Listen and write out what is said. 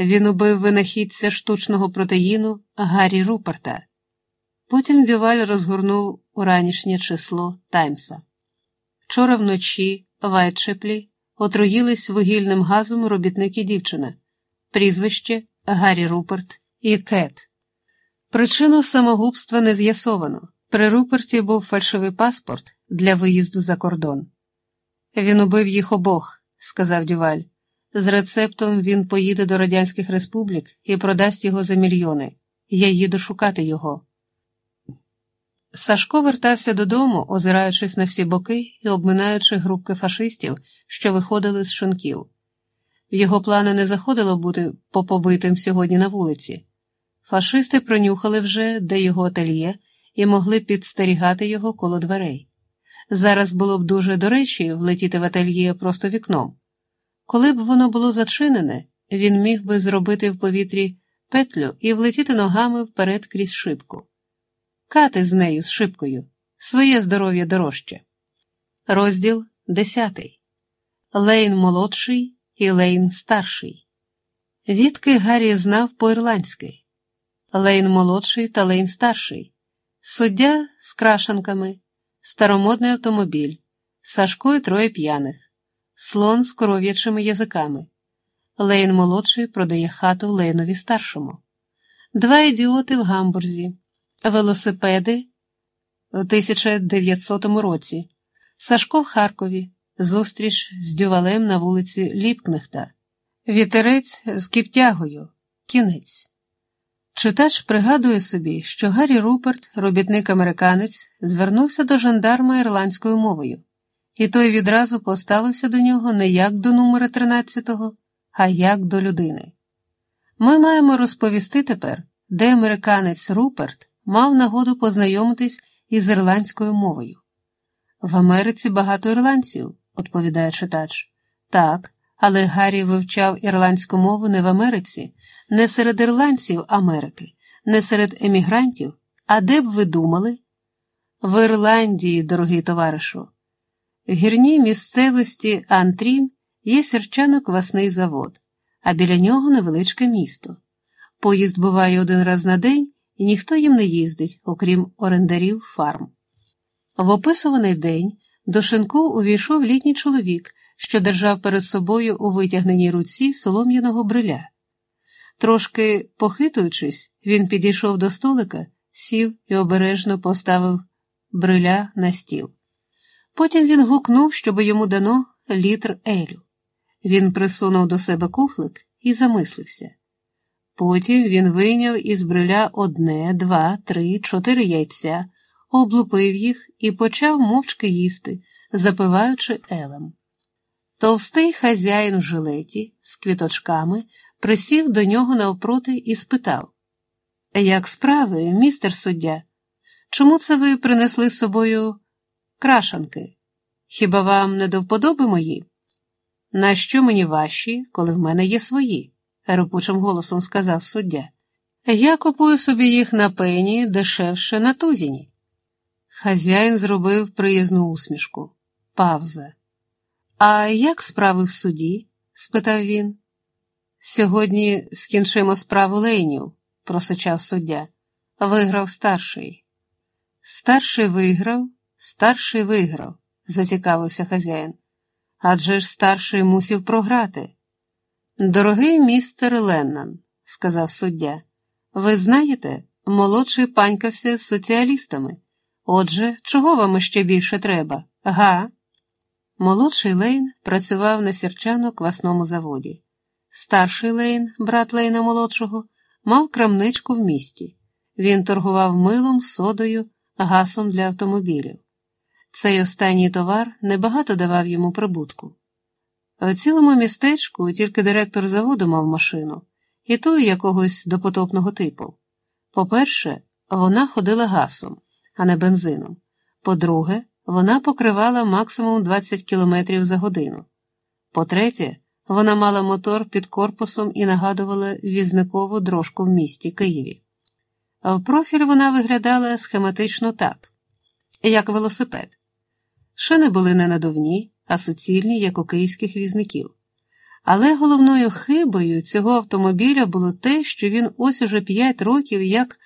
Він убив винахідця штучного протеїну Гаррі Руперта. Потім Дюваль розгорнув уранішнє число Таймса. Вчора вночі Вайтшеплі отруїлись вугільним газом робітники дівчина, прізвище Гаррі Руперт і Кет. Причину самогубства не з'ясовано. При Руперті був фальшивий паспорт для виїзду за кордон. Він убив їх обох, сказав Дюваль. З рецептом він поїде до Радянських Республік і продасть його за мільйони. Я їду шукати його. Сашко вертався додому, озираючись на всі боки і обминаючи групки фашистів, що виходили з шинків. В його плани не заходило бути попобитим сьогодні на вулиці. Фашисти пронюхали вже, де його ательє, і могли підстерігати його коло дверей. Зараз було б дуже до речі влетіти в ательє просто вікном. Коли б воно було зачинене, він міг би зробити в повітрі петлю і влетіти ногами вперед крізь шибку. Кат із нею, з шибкою, своє здоров'я дорожче. Розділ десятий. Лейн молодший і Лейн старший. Відки Гаррі знав по-ірландськи. Лейн молодший та Лейн старший. Суддя з крашанками, старомодний автомобіль, Сашко і троє п'яних, слон з коров'ячими язиками. Лейн молодший продає хату Лейнові старшому. Два ідіоти в гамбурзі, велосипеди в 1900 році, Сашко в Харкові, зустріч з дювалем на вулиці Ліпкнехта, вітерець з кіптягою, кінець. Читач пригадує собі, що Гаррі Руперт, робітник-американець, звернувся до жандарма ірландською мовою, і той відразу поставився до нього не як до номера 13-го, а як до людини. Ми маємо розповісти тепер, де американець Руперт мав нагоду познайомитись із ірландською мовою. В Америці багато ірландців, відповідає читач. Так, але Гаррі вивчав ірландську мову не в Америці, не серед ірландців Америки, не серед емігрантів. А де б ви думали? В Ірландії, дорогий товаришу. В гірній місцевості Антрім є сірчано-квасний завод, а біля нього невеличке місто. Поїзд буває один раз на день, і ніхто їм не їздить, окрім орендарів фарм. В описуваний день до шинку увійшов літній чоловік що держав перед собою у витягненій руці солом'яного бриля. Трошки похитуючись, він підійшов до столика, сів і обережно поставив бриля на стіл. Потім він гукнув, щоб йому дано літр елю. Він присунув до себе кухлик і замислився. Потім він вийняв із бриля одне, два, три, чотири яйця, облупив їх і почав мовчки їсти, запиваючи елем. Товстий хазяїн в жилеті з квіточками присів до нього навпроти і спитав: Як справи, містер суддя? Чому це ви принесли з собою крашанки? Хіба вам не до вподоби мої? Нащо мені ваші, коли в мене є свої? ропучим голосом сказав суддя. Я купую собі їх на пені дешевше на тузіні. Хазяїн зробив приязну усмішку. Павза. А як справи в суді? спитав він. Сьогодні скінчимо справу Лейнів, просичав суддя. Виграв старший. Старший виграв, старший виграв, зацікавився хазяїн. Адже ж старший мусів програти. Дорогий містер Леннан, сказав суддя, ви знаєте, молодший панькався з соціалістами. Отже, чого вам ще більше треба? Га? Молодший Лейн працював на сірчано квасному заводі. Старший Лейн, брат Лейна молодшого, мав крамничку в місті. Він торгував милом, содою, гасом для автомобілів. Цей останній товар небагато давав йому прибутку. В цілому містечку тільки директор заводу мав машину, і той якогось допотопного типу. По-перше, вона ходила гасом, а не бензином. По-друге, вона покривала максимум 20 км за годину. По-третє, вона мала мотор під корпусом і нагадувала візникову дрожку в місті Києві. В профіль вона виглядала схематично так, як велосипед. Шини були не надувні, а суцільні, як у київських візників. Але головною хибою цього автомобіля було те, що він ось уже п'ять років як